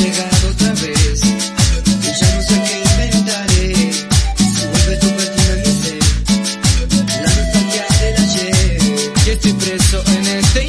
llegar otra vez. Yo ya no sé qué inventaré. Si vuelve tu patina mi ser. La nostalgia del ayer. Que estoy preso en este